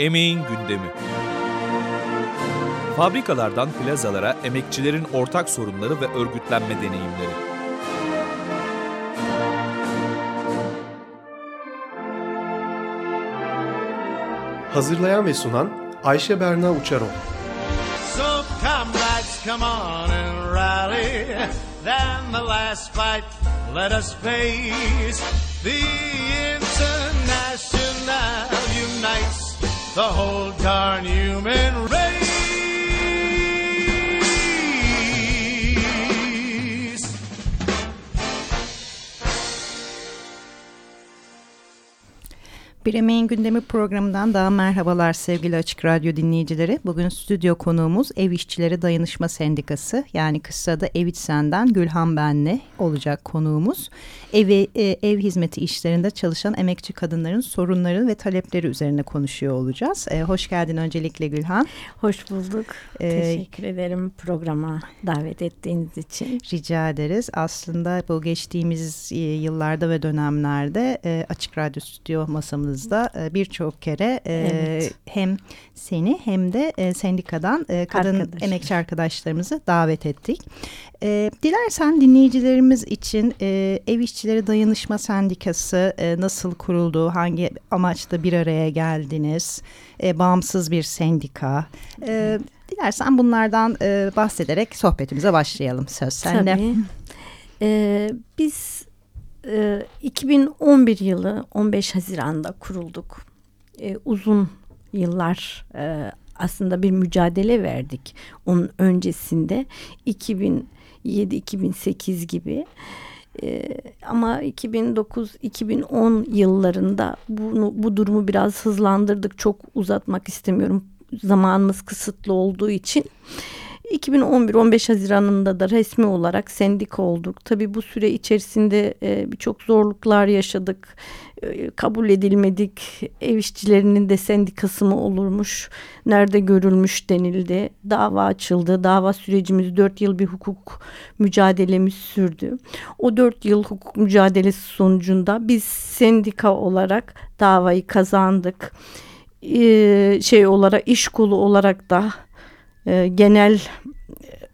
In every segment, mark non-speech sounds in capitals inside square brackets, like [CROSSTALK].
Emeğin gündemi. Fabrikalardan plazalara emekçilerin ortak sorunları ve örgütlenme deneyimleri. Hazırlayan ve sunan Ayşe Berna Uçarol. So comrades, come on and rally. Then the last fight, let us face. The International the whole darn human race. Bir Emeğin Gündemi programından daha merhabalar sevgili Açık Radyo dinleyicileri. Bugün stüdyo konuğumuz Ev İşçileri Dayanışma Sendikası yani kısada Evitsen'den Gülhan Benli olacak konuğumuz. Evi, e, ev hizmeti işlerinde çalışan emekçi kadınların sorunları ve talepleri üzerine konuşuyor olacağız. E, hoş geldin öncelikle Gülhan. Hoş bulduk. Ee, Teşekkür ederim programa davet ettiğiniz için. Rica ederiz. Aslında bu geçtiğimiz e, yıllarda ve dönemlerde e, Açık Radyo stüdyo masamızda e, birçok kere e, Evet. hem seni hem de e, sendikadan kadın Arkadaş. emekçi arkadaşlarımızı davet ettik. Dilersen dinleyicilerimiz için Ev İşçileri Dayanışma Sendikası nasıl kuruldu, hangi amaçla bir araya geldiniz, bağımsız bir sendika. E, Dilersen bunlardan e, bahsederek sohbetimize başlayalım. Söz sende. Tabii. Ee, biz e, 2011 yılı 15 Haziran'da kurulduk. Ee, uzun yıllar e, aslında bir mücadele verdik. Onun öncesinde 2007-2008 gibi. Ee, ama 2009-2010 yıllarında bunu bu durumu biraz hızlandırdık. Çok uzatmak istemiyorum. Zamanımız kısıtlı olduğu için. 2011-15 Haziran'ında da resmi olarak sendika olduk. Tabii bu süre içerisinde e, birçok zorluklar yaşadık. E, kabul edilmedik. Ev işçilerinin de sendikası mı olurmuş? Nerede görülmüş denildi. Dava açıldı. Dava sürecimiz 4 yıl bir hukuk mücadelemiz sürdü. O 4 yıl hukuk mücadelesi sonucunda biz sendika olarak davayı kazandık. E, şey olarak iş kolu olarak da e, genel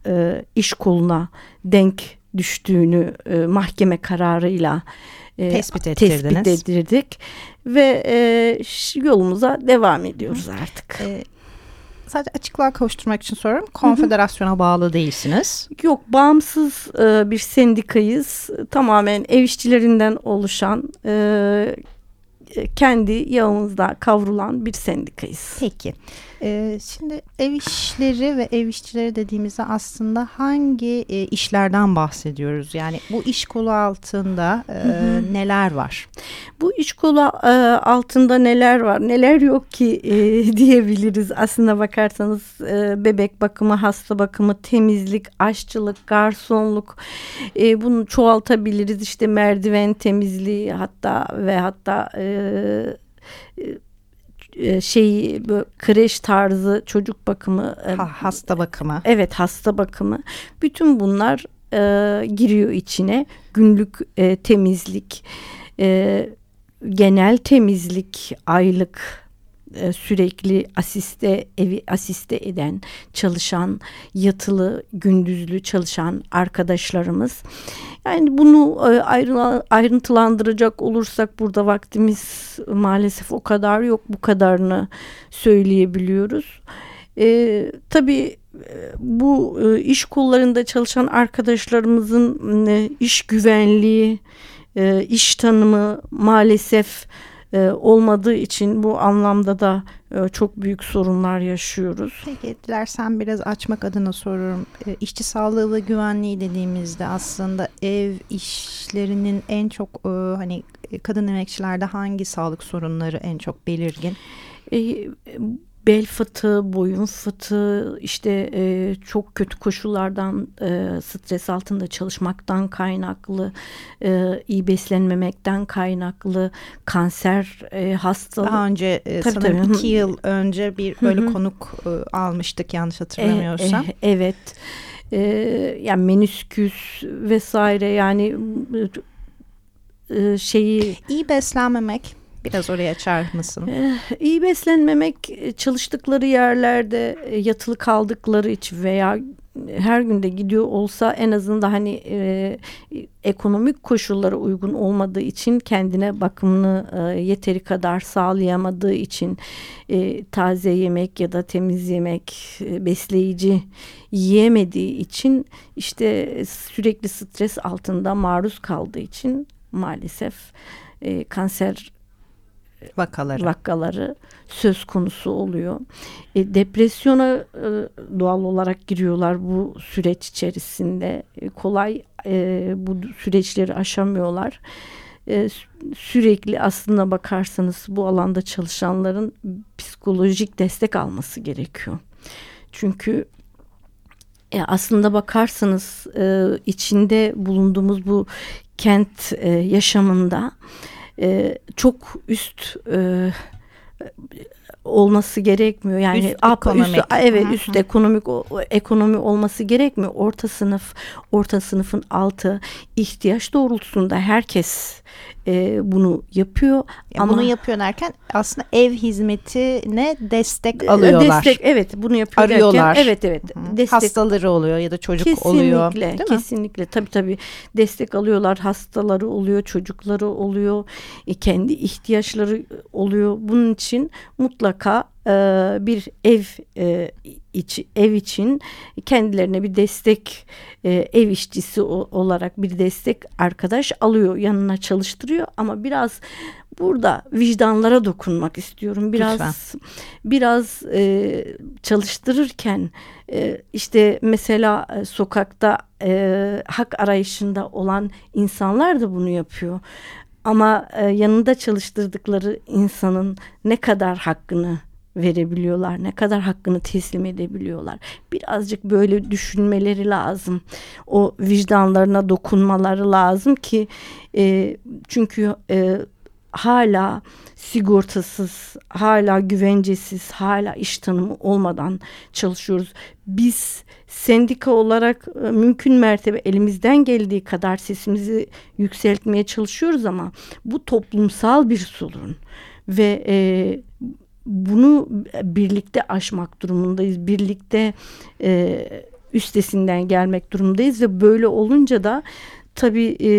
e, iş koluna denk düştüğünü e, mahkeme kararıyla e, Tespit ettirdiniz. tespit ettirdik ve e, yolumuza devam ediyoruz artık. E, sadece açıklığa kavuşturmak için soruyorum. Konfederasyona bağlı değilsiniz. Yok bağımsız e, bir sendikayız. Tamamen ev işçilerinden oluşan e, kendi yağımızda kavrulan bir sendikayız. Peki. E, şimdi ev işleri ve ev işçileri dediğimizde aslında hangi e, işlerden bahsediyoruz? Yani bu iş kolu altında e, neler var? Bu iş kolu e, altında neler var neler yok ki e, [LAUGHS] diyebiliriz aslında bakarsanız e, bebek bakımı hasta bakımı temizlik aşçılık garsonluk e, bunu çoğaltabiliriz işte merdiven temizliği hatta ve hatta e, e, şey böyle kreş tarzı çocuk bakımı e, Ha, hasta bakımı. Evet hasta bakımı. Bütün bunlar e, giriyor içine. Günlük e, temizlik, e, genel temizlik, aylık e, sürekli asiste evi asiste eden çalışan yatılı gündüzlü çalışan arkadaşlarımız yani bunu e, ayrı- ayrıntılandıracak olursak burada vaktimiz maalesef o kadar yok bu kadarını söyleyebiliyoruz. E, tabii e, bu iş kollarında çalışan arkadaşlarımızın iş güvenliği, iş tanımı maalesef e, olmadığı için bu anlamda da e, çok büyük sorunlar yaşıyoruz. Peki dilersen biraz açmak adına soruyorum. E, işçi sağlığı ve güvenliği dediğimizde aslında ev işlerinin en çok e, hani kadın emekçilerde hangi sağlık sorunları en çok belirgin? E, bel fıtığı, boyun fıtığı, işte e, çok kötü koşullardan, e, stres altında çalışmaktan kaynaklı, e, iyi beslenmemekten kaynaklı, kanser e, hastalığı. Daha önce e, Tabii, sanırım tabii. iki yıl önce bir böyle Hı hı. konuk e, almıştık yanlış E, hatırlamıyorsam. e, evet. E, yani menisküs vesaire yani e, şeyi İyi beslenmemek Biraz oraya açar mısın? İyi beslenmemek e, çalıştıkları yerlerde e, yatılı kaldıkları için veya her günde gidiyor olsa en azından hani e, ekonomik koşullara uygun olmadığı için kendine bakımını e, yeteri kadar sağlayamadığı için e, taze yemek ya da temiz yemek e, besleyici yiyemediği için işte sürekli stres altında maruz kaldığı için maalesef e, kanser vakaları. vakaları söz konusu oluyor. E, depresyona e, doğal olarak giriyorlar bu süreç içerisinde. E, kolay e, bu süreçleri aşamıyorlar. E, sürekli aslında bakarsanız bu alanda çalışanların psikolojik destek alması gerekiyor. Çünkü e, aslında bakarsanız e, içinde bulunduğumuz bu kent e, yaşamında e, çok üst e, olması gerekmiyor. Yani üst up, ekonomik. Üst, evet Hı hı. üst ekonomik o ekonomi olması gerekmiyor. Orta sınıf, orta sınıfın altı ihtiyaç doğrultusunda herkes e, bunu yapıyor. Ya ama bunu yapıyor derken aslında ev hizmetine destek E, alıyorlar. Destek evet bunu yapıyor Arıyorlar. derken evet evet destek Hastaları oluyor ya da çocuk kesinlikle, oluyor. Mi? Kesinlikle tabii tabii destek alıyorlar hastaları oluyor çocukları oluyor e, kendi ihtiyaçları oluyor bunun için mutlaka e, bir ev e, içi, ev için kendilerine bir destek e, ev işçisi olarak bir destek arkadaş alıyor yanına çalıştırıyor ama biraz burada vicdanlara dokunmak istiyorum biraz Lütfen. biraz e, çalıştırırken e, işte mesela e, sokakta e, hak arayışında olan insanlar da bunu yapıyor. Ama e, yanında çalıştırdıkları insanın ne kadar hakkını verebiliyorlar, ne kadar hakkını teslim edebiliyorlar. Birazcık böyle düşünmeleri lazım. O vicdanlarına dokunmaları lazım ki e, çünkü e, hala sigortasız, hala güvencesiz, hala iş tanımı olmadan çalışıyoruz. Biz sendika olarak e, mümkün mertebe elimizden geldiği kadar sesimizi yükseltmeye çalışıyoruz ama bu toplumsal bir sorun ve e, bunu birlikte aşmak durumundayız. Birlikte e, üstesinden gelmek durumundayız ve böyle olunca da tabii e,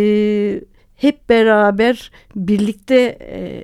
hep beraber birlikte e,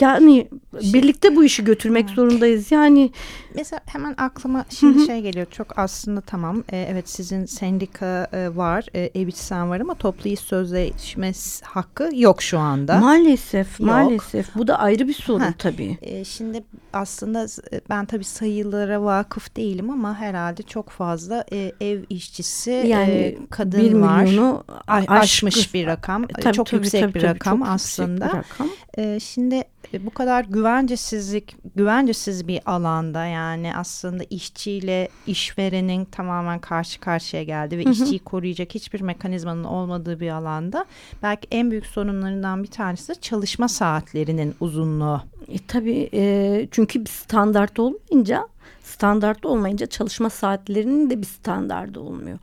yani birlikte bu işi götürmek zorundayız. Yani Mesela hemen aklıma şimdi şey geliyor. Çok aslında tamam. e, evet sizin sendika e, var, e, ev içi sen var ama toplu iş sözleşme hakkı yok şu anda. maalesef Yok. maalesef bu da ayrı bir sorun Ha. tabii. E, şimdi aslında e, ben tabii sayılara vakıf değilim ama herhalde çok fazla e, ev işçisi Yani e, kadın bir var. milyonu aşkı- aşmış bir rakam. E, Tabii, çok tabii, yüksek tabii, bir tabii, rakam çok yüksek aslında. bir rakam. E, şimdi e, bu kadar güvencesizlik, güvencesiz bir alanda yani aslında işçiyle işverenin tamamen karşı karşıya geldi ve işçiyi koruyacak hiçbir mekanizmanın olmadığı bir alanda belki en büyük sorunlarından bir tanesi de çalışma saatlerinin uzunluğu. E, tabii e, çünkü bir standart olmayınca standart olmayınca çalışma saatlerinin de bir standardı olmuyor.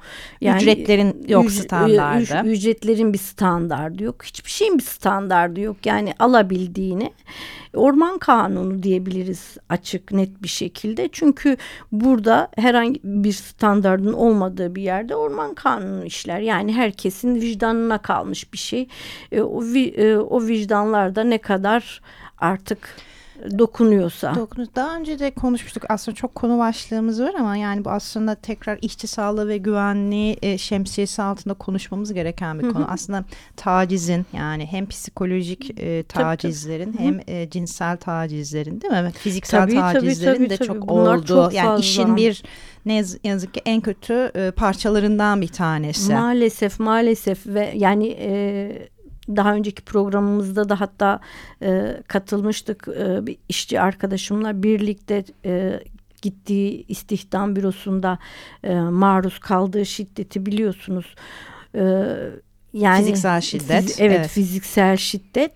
Ücretlerin yok standardı. üc- ücretlerin bir standardı yok. Hiçbir şeyin bir standardı yok. Yani alabildiğini orman kanunu diyebiliriz açık net bir şekilde. Çünkü burada herhangi bir standardın olmadığı bir yerde orman kanunu işler. Yani herkesin vicdanına kalmış bir şey. E, o, vi- e, o vicdanlarda ne kadar artık dokunuyorsa. Dokuz. Daha önce de konuşmuştuk aslında çok konu başlığımız var ama yani bu aslında tekrar işçi sağlığı ve güvenliği e, şemsiyesi altında konuşmamız gereken bir konu. Aslında tacizin yani hem psikolojik e, tacizlerin hem e, cinsel tacizlerin değil mi? Fiziksel Tabii, tabii, tacizlerin tabii, de tabii. çok Bunlar oldu. çok yani fazla. işin bir ne yaz- yazık ki en kötü e, parçalarından bir tanesi. Maalesef maalesef ve yani e, daha önceki programımızda da hatta e, katılmıştık e, bir işçi arkadaşımla birlikte e, gittiği istihdam bürosunda e, maruz kaldığı şiddeti biliyorsunuz. E, yani Fiziksel şiddet, Fizi- evet, evet. fiziksel şiddet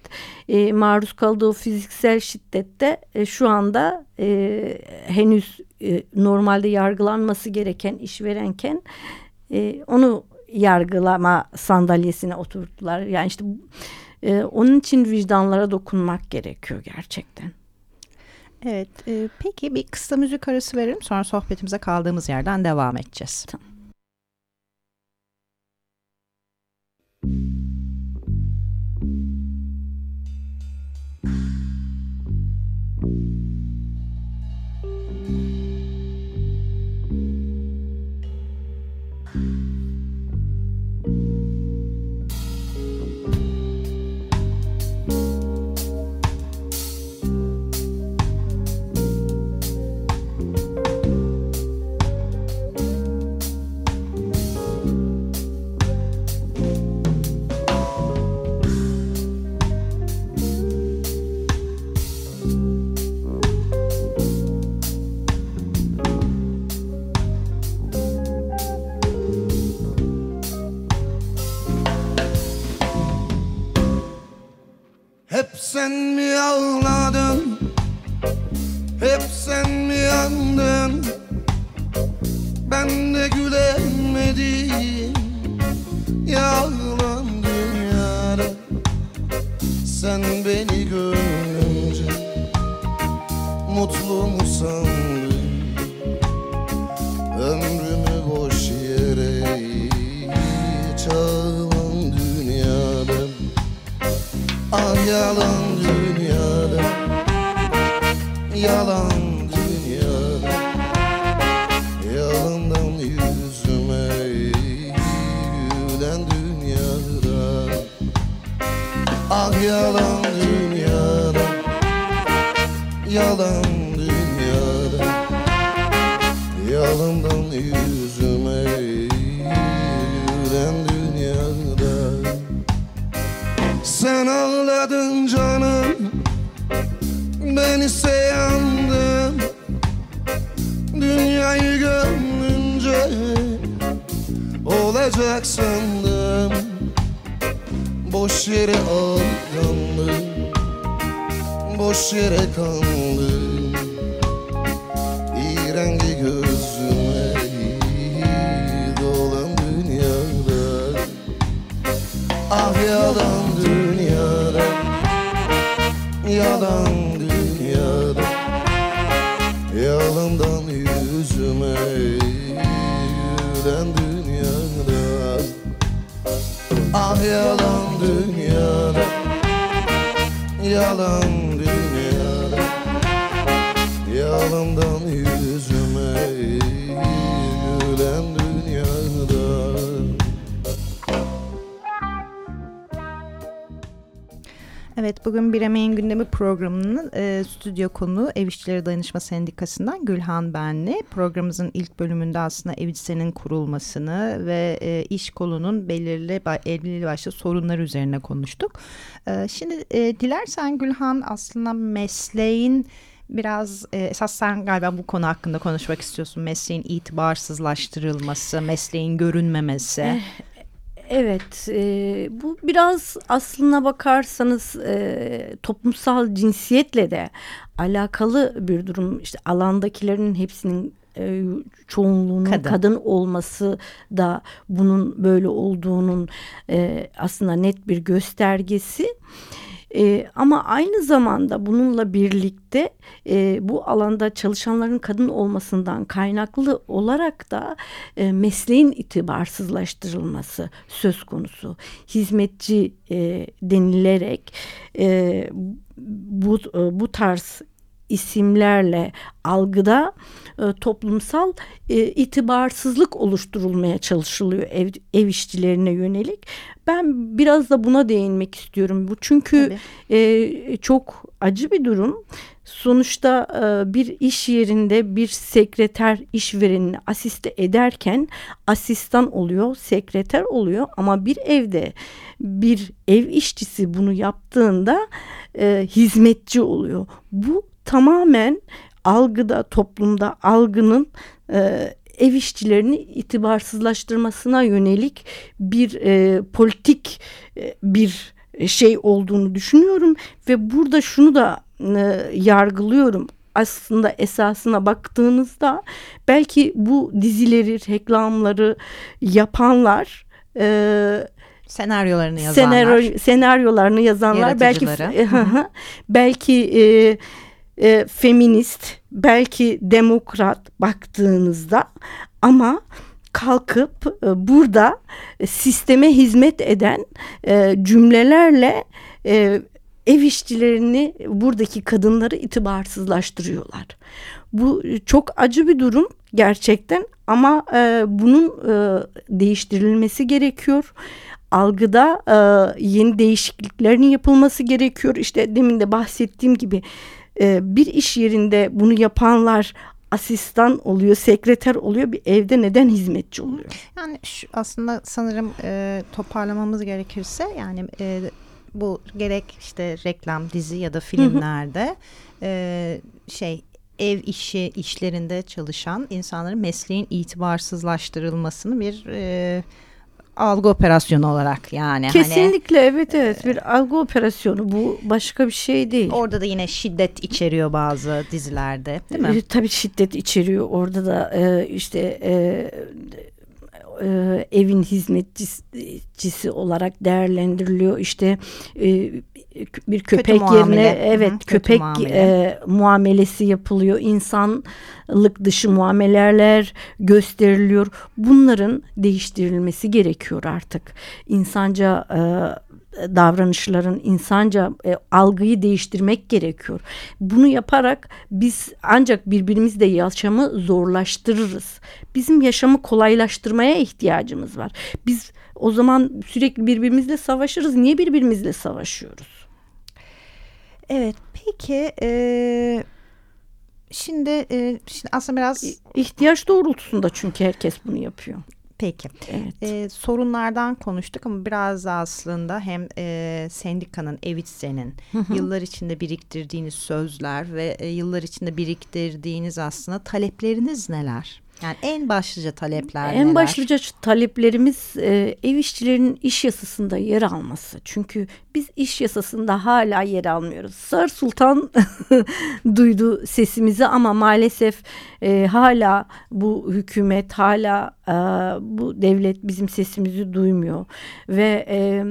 E, maruz kaldığı fiziksel şiddette e, şu anda e, henüz e, normalde yargılanması gereken işverenken e, onu yargılama sandalyesine oturttular. Yani işte E, onun için vicdanlara dokunmak gerekiyor gerçekten. Evet, e, peki bir kısa müzik arası verelim sonra sohbetimize kaldığımız yerden devam edeceğiz. Tamam. Hep sen mi ağladın? Yalan dünyada. Yalan dünyada. Yalandan yüzüme Gülen dünyada. Sen ağladın canım Ben ise yandım. Dünyayı gönlünce Olacak sandım. Boş yere aldandım Boş yere kandım İğrengi gözüme Dolan dünyada. Ah yalan dünyada. Yalan dünyada. Yalandan yüzüme Gülen dünyada. Ah yalan dünyada. Yalan Evet bugün Bir Emeğin Gündemi programının e, stüdyo konuğu Ev İşçileri Dayanışma Sendikası'ndan Gülhan Benli. Programımızın ilk bölümünde aslında Ev kurulmasını ve e, iş kolunun belirli belirli başlı sorunları üzerine konuştuk. E, şimdi e, dilersen Gülhan aslında mesleğin biraz e, esas sen galiba bu konu hakkında konuşmak istiyorsun. Mesleğin itibarsızlaştırılması, mesleğin görünmemesi. Evet, e, bu biraz aslına bakarsanız e, toplumsal cinsiyetle de alakalı bir durum. İşte alandakilerin hepsinin e, çoğunluğunun Kadın. kadın. olması da bunun böyle olduğunun e, aslında net bir göstergesi. E, ama aynı zamanda bununla birlikte e, bu alanda çalışanların kadın olmasından kaynaklı olarak da e, mesleğin itibarsızlaştırılması söz konusu. Hizmetçi e, denilerek e, bu e, bu tarz isimlerle algıda e, toplumsal e, itibarsızlık oluşturulmaya çalışılıyor ev, ev işçilerine yönelik. Ben biraz da buna değinmek istiyorum. Bu çünkü e, çok acı bir durum. Sonuçta e, bir iş yerinde bir sekreter işverenini asiste ederken asistan oluyor, sekreter oluyor ama bir evde bir ev işçisi bunu yaptığında e, hizmetçi oluyor. Bu tamamen algıda, toplumda algının e, ev işçilerini itibarsızlaştırmasına yönelik bir e, politik e, bir şey olduğunu düşünüyorum ve burada şunu da e, yargılıyorum aslında esasına baktığınızda belki bu dizileri, reklamları yapanlar e, Senaryolarını yazanlar. senaryo, senaryolarını yazanlar belki Yaratıcıları. belki e, e, feminist, belki demokrat baktığınızda ama kalkıp e, burada sisteme hizmet eden e, cümlelerle e, ev işçilerini buradaki kadınları itibarsızlaştırıyorlar. Bu çok acı bir durum gerçekten ama e, bunun e, değiştirilmesi gerekiyor. Algıda e, yeni değişikliklerin yapılması gerekiyor. İşte demin de bahsettiğim gibi e, bir iş yerinde bunu yapanlar asistan oluyor, sekreter oluyor. Bir evde neden hizmetçi oluyor? Yani şu, aslında sanırım e, toparlamamız gerekirse yani e, bu gerek işte reklam, dizi ya da filmlerde e, şey ev işi işlerinde çalışan insanların mesleğin itibarsızlaştırılmasını bir e, algı operasyonu olarak yani. Hani Kesinlikle evet evet bir algı operasyonu bu başka bir şey değil. orada da yine şiddet içeriyor bazı dizilerde değil mi? E, tabii şiddet içeriyor. Orada da e, işte e, e, evin hizmetçisi olarak değerlendiriliyor. İşte e, bir köpek muamele. yerine evet Hı kötü köpek muamele. e, muamelesi yapılıyor. İnsanlık dışı muameleler gösteriliyor. Bunların değiştirilmesi gerekiyor artık. İnsanca e, davranışların insanca e, algıyı değiştirmek gerekiyor. Bunu yaparak biz ancak birbirimizle yaşamı zorlaştırırız. Bizim yaşamı kolaylaştırmaya ihtiyacımız var. Biz o zaman sürekli birbirimizle savaşırız. Niye birbirimizle savaşıyoruz? Evet peki e, şimdi, e, şimdi aslında biraz İhtiyaç doğrultusunda çünkü herkes bunu yapıyor. peki Evet. e, sorunlardan konuştuk ama biraz da aslında hem e, sendikanın Evitsen'in yıllar içinde biriktirdiğiniz sözler ve e, yıllar içinde biriktirdiğiniz aslında talepleriniz neler? Yani en başlıca talepler En neler? başlıca taleplerimiz e, ev işçilerinin iş yasasında yer alması. Çünkü biz iş yasasında hala yer almıyoruz. Sar Sultan [LAUGHS] duydu sesimizi ama maalesef e, hala bu hükümet, hala e, bu devlet bizim sesimizi duymuyor. Ve e,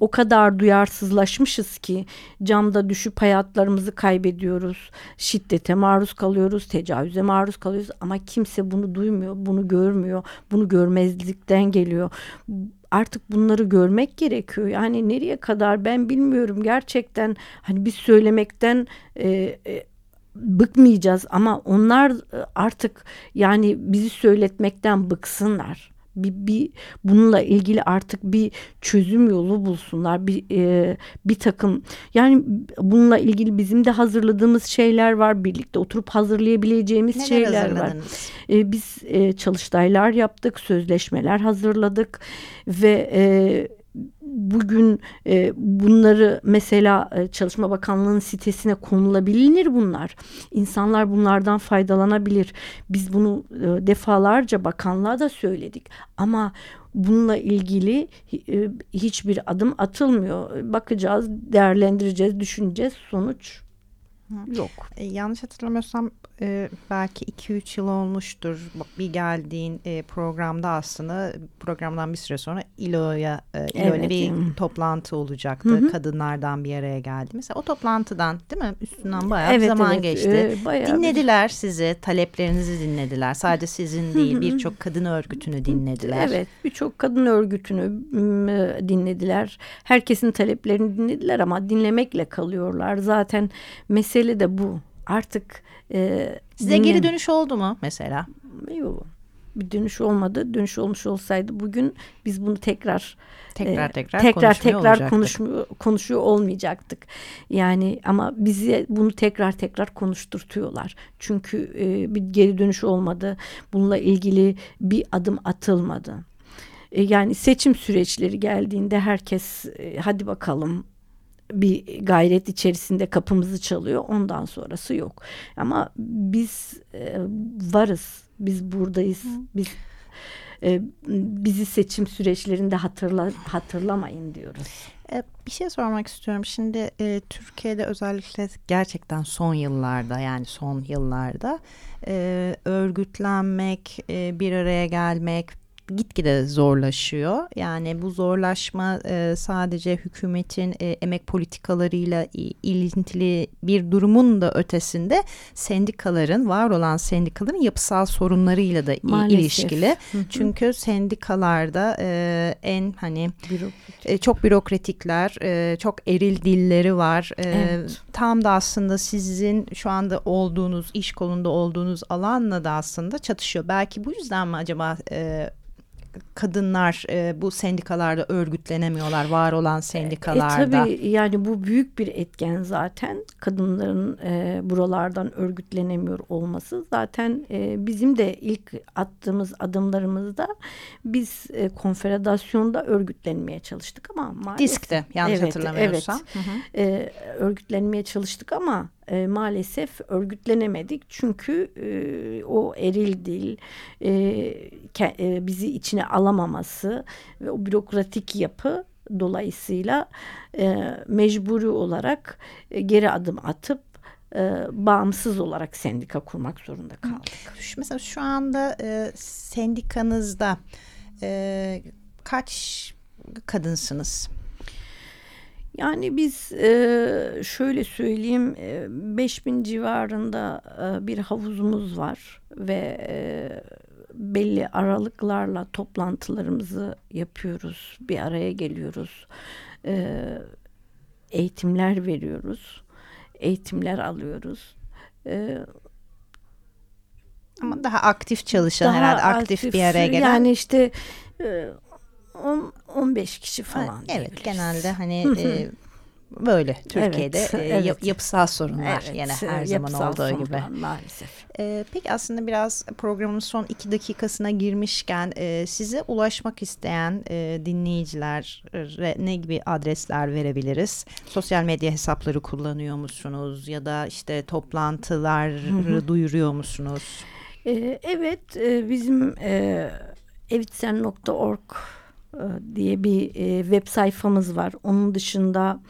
o kadar duyarsızlaşmışız ki camda düşüp hayatlarımızı kaybediyoruz. Şiddete maruz kalıyoruz, tecavüze maruz kalıyoruz ama kimse bunu duymuyor, bunu görmüyor. Bunu görmezlikten geliyor. Artık bunları görmek gerekiyor. Yani nereye kadar ben bilmiyorum gerçekten. Hani biz söylemekten e, e, bıkmayacağız ama onlar e, artık yani bizi söyletmekten bıksınlar. Bir, bir bununla ilgili artık bir çözüm yolu bulsunlar. Bir e, bir takım yani bununla ilgili bizim de hazırladığımız şeyler var. Birlikte oturup hazırlayabileceğimiz Neler şeyler var. E, biz e, çalıştaylar yaptık, sözleşmeler hazırladık ve e, bugün e, bunları mesela e, Çalışma Bakanlığı'nın sitesine konulabilir bunlar. İnsanlar bunlardan faydalanabilir. Biz bunu e, defalarca bakanlığa da söyledik ama bununla ilgili e, hiçbir adım atılmıyor. Bakacağız, değerlendireceğiz, düşüneceğiz. Sonuç yok. E, yanlış hatırlamıyorsam e, belki 2-3 yıl olmuştur bir geldiğin e, programda aslında programdan bir süre sonra İLO'ya e, İLO'yla Evet, bir toplantı olacaktı. Hı hı. Kadınlardan bir araya geldi. Mesela o toplantıdan değil mi? Üstünden bayağı bir Evet, zaman evet, geçti. e, bayağı bir- dinlediler sizi, taleplerinizi dinlediler. Sadece sizin değil birçok kadın örgütünü dinlediler. Evet, birçok kadın örgütünü m, dinlediler. Herkesin taleplerini dinlediler ama dinlemekle kalıyorlar. Zaten mesele de bu. Artık e, Size geri dinle- dönüş oldu mu mesela? Yok. Bir dönüş olmadı. Dönüş olmuş olsaydı bugün biz bunu tekrar Tekrar e, tekrar tekrar konuşmuyor tekrar konuşmuyor konuşuyor olmayacaktık. Yani ama bizi bunu tekrar tekrar konuşturtuyorlar. Çünkü e, bir geri dönüş olmadı. Bununla ilgili bir adım atılmadı. E, yani seçim süreçleri geldiğinde herkes e, hadi bakalım bir gayret içerisinde kapımızı çalıyor. Ondan sonrası yok. Ama biz e, varız. Biz buradayız. Biz e, bizi seçim süreçlerinde hatırla hatırlamayın diyoruz. E, Bir şey sormak istiyorum. Şimdi e, Türkiye'de özellikle gerçekten son yıllarda yani son yıllarda e, örgütlenmek, e, bir araya gelmek, gitgide zorlaşıyor. Yani bu zorlaşma e, sadece hükümetin e, emek politikalarıyla ilintili bir durumun da ötesinde sendikaların, var olan sendikaların yapısal sorunlarıyla da Maalesef. ilişkili. Çünkü sendikalarda e, en hani Bürokratik. e, çok bürokratikler, e, çok eril dilleri var. E, Evet. Tam da aslında sizin şu anda olduğunuz, iş kolunda olduğunuz alanla da aslında çatışıyor. Belki bu yüzden mi acaba e, kadınlar e, bu sendikalarda örgütlenemiyorlar, var olan sendikalarda? E, tabii yani bu büyük bir etken zaten kadınların e, buralardan örgütlenemiyor olması. Zaten e, bizim de ilk attığımız adımlarımızda biz e, konfederasyonda örgütlenmeye çalıştık ama maalesef Disk'te yanlış Evet, hatırlamıyorsam. evet. e, örgütlenmeye çalıştık ama e, maalesef örgütlenemedik çünkü e, o eril dil e, ke- e, bizi içine alamaması ve o bürokratik yapı dolayısıyla e, mecburi olarak e, geri adım atıp e, bağımsız olarak sendika kurmak zorunda kaldık. Mesela şu anda e, sendikanızda e, kaç kadınsınız? Yani biz e, şöyle söyleyeyim e, 5000 civarında e, bir havuzumuz var ve e, belli aralıklarla toplantılarımızı yapıyoruz. Bir araya geliyoruz. E, eğitimler veriyoruz. Eğitimler alıyoruz. E, Ama daha aktif çalışan daha herhalde aktif, bir araya gelen. Yani işte e, on- 15 kişi falan. Ha, evet genelde hani e, böyle Türkiye'de Evet, e, evet. yap- yapısal sorunlar Evet, yine e, her zaman olduğu gibi. Maalesef. E, peki aslında biraz programın son iki dakikasına girmişken e, size ulaşmak isteyen e, dinleyicilere ne gibi adresler verebiliriz? Sosyal medya hesapları kullanıyor musunuz ya da işte toplantıları duyuruyor musunuz? Ee, evet e, bizim e, evitsen.org e, diye bir e, web sayfamız var. Onun dışında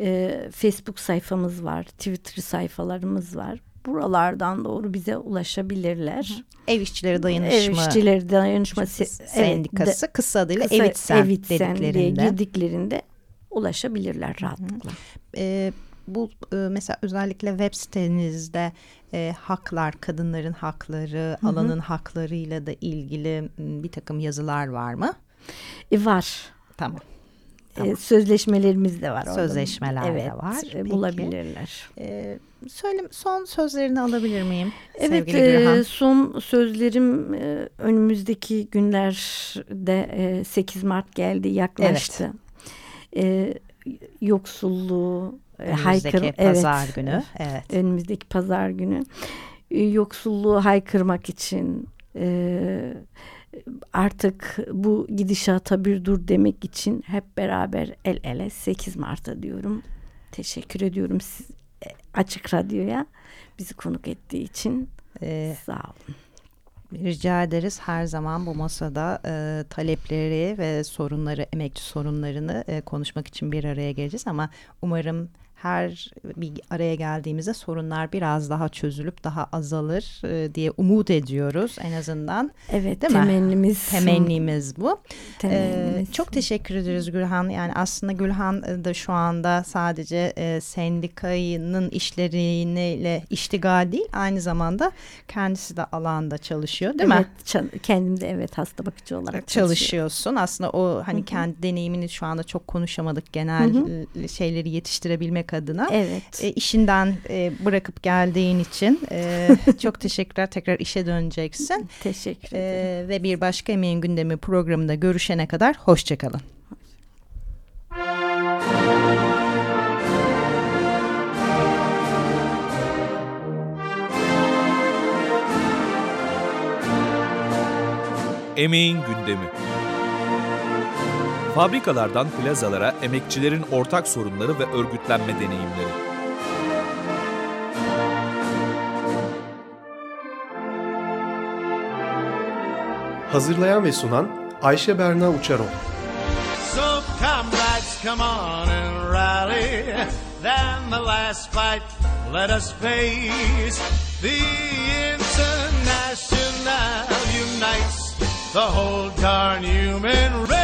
e, Facebook sayfamız var, Twitter sayfalarımız var. Buralardan doğru bize ulaşabilirler. Ev İşçileri Dayanışma Ev işçileri dayanışma se- evet, Sendikası kısa adıyla kısa Evitsen, Evitsen diye dediklerinde. girdiklerinde ulaşabilirler rahatlıkla. e, bu e, mesela özellikle web sitenizde e, haklar, kadınların hakları, alanın haklarıyla da ilgili m, bir takım yazılar var mı? E, var. Tamam. E, sözleşmelerimiz de var. orada. Sözleşmeler de evet, var. e, Peki. bulabilirler. E, söyle, son sözlerini alabilir miyim? Evet, e, son sözlerim e, önümüzdeki günlerde e, 8 Mart geldi, yaklaştı. E, yoksulluğu e, Önümüzdeki haykır, pazar evet, günü. Evet. önümüzdeki pazar günü e, yoksulluğu haykırmak için e, artık bu gidişata bir dur demek için hep beraber el ele 8 Mart'a diyorum. Teşekkür ediyorum siz, e, Açık Radyo'ya bizi konuk ettiği için. E, Sağ olun. Rica ederiz her zaman bu masada e, talepleri ve sorunları, emekçi sorunlarını e, konuşmak için bir araya geleceğiz ama umarım her bir araya geldiğimizde sorunlar biraz daha çözülüp daha azalır e, diye umut ediyoruz en azından. Evet Değil mi? temennimiz. Temennimiz bu. Temennimiz. Ee, çok teşekkür ederiz Gülhan. Yani aslında Gülhan e, da şu anda sadece e, sendikanın işleriyle iştigal değil, aynı zamanda kendisi de alanda çalışıyor, değil mi? evet, çal- kendim de evet hasta bakıcı olarak çalışıyorsun. Aslında o hani kendi deneyimini şu anda çok konuşamadık genel e, şeyleri yetiştirebilmek adına. Evet. E, işinden e, bırakıp geldiğin için e, [LAUGHS] çok teşekkürler. Tekrar işe döneceksin. Teşekkür ederim. E, ve bir başka Emeğin Gündemi programında görüşene kadar hoşçakalın. Emeğin gündemi. Fabrikalardan plazalara emekçilerin ortak sorunları ve örgütlenme deneyimleri. Hazırlayan ve sunan Ayşe Berna Uçarol. So comrades, come on and rally. Then the last fight, let us face. The International unites the whole darn human